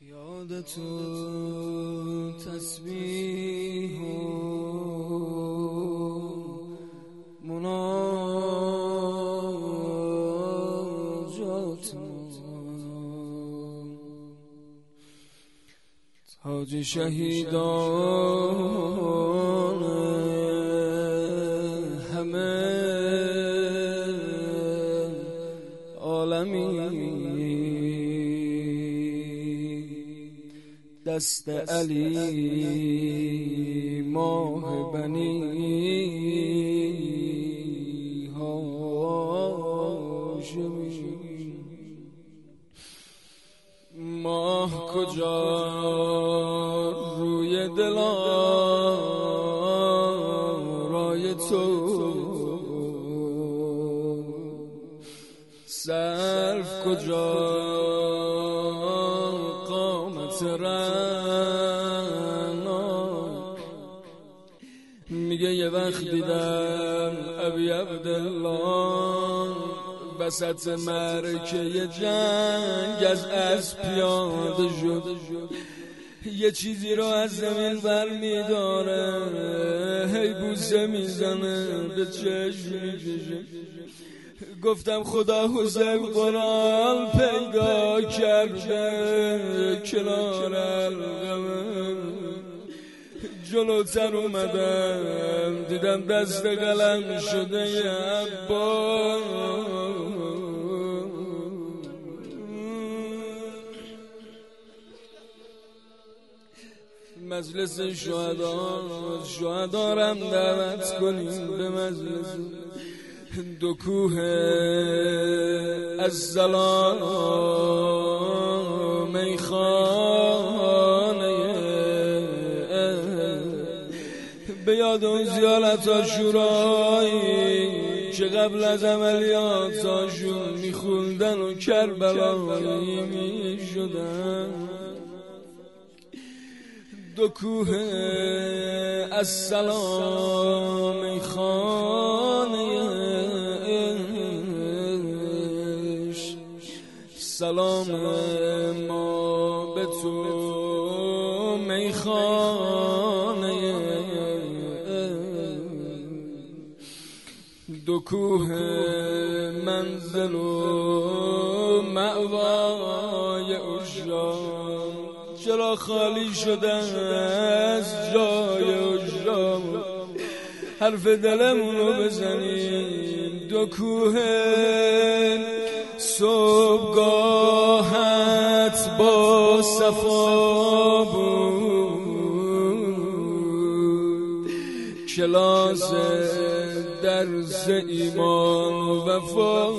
یاد تو تسبیح و مناجات تاج شهیدان دست علی ماه بنی هاشمی. ماه کجا روی رای تو؟ صرف کجا میگه یه وقت دیدم ابی عبدالله وسط مرکه جنگ از از پیاده شد. یه چیزی رو از زمین بر میداره هی بوسه می‌زنه به چشم می‌کشه. گفتم خدا حسین قرآن پیدا کرده کنار جلوتر اومدم دیدم دست قلم شده یه عبا. مجلس شهدا شهدارم دعوت کنیم به مجلس. دو کوه از زلام میخانه. به یاد اون زیارت آشورایی که قبل از عملیات آشون میخوندن و کربلایی می‌شدن. دو کوه از سلام خانه سلام ما به تو میخانه دو کوه منزل و معوای اجرام. چرا خالی شده از جای اجرام؟ حرف دلمون رو بزنیم. دو کوه صبحگاهت با صفا بود. کلاس درس ایمان وفا